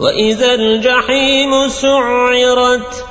وإذا الجحيم سعرت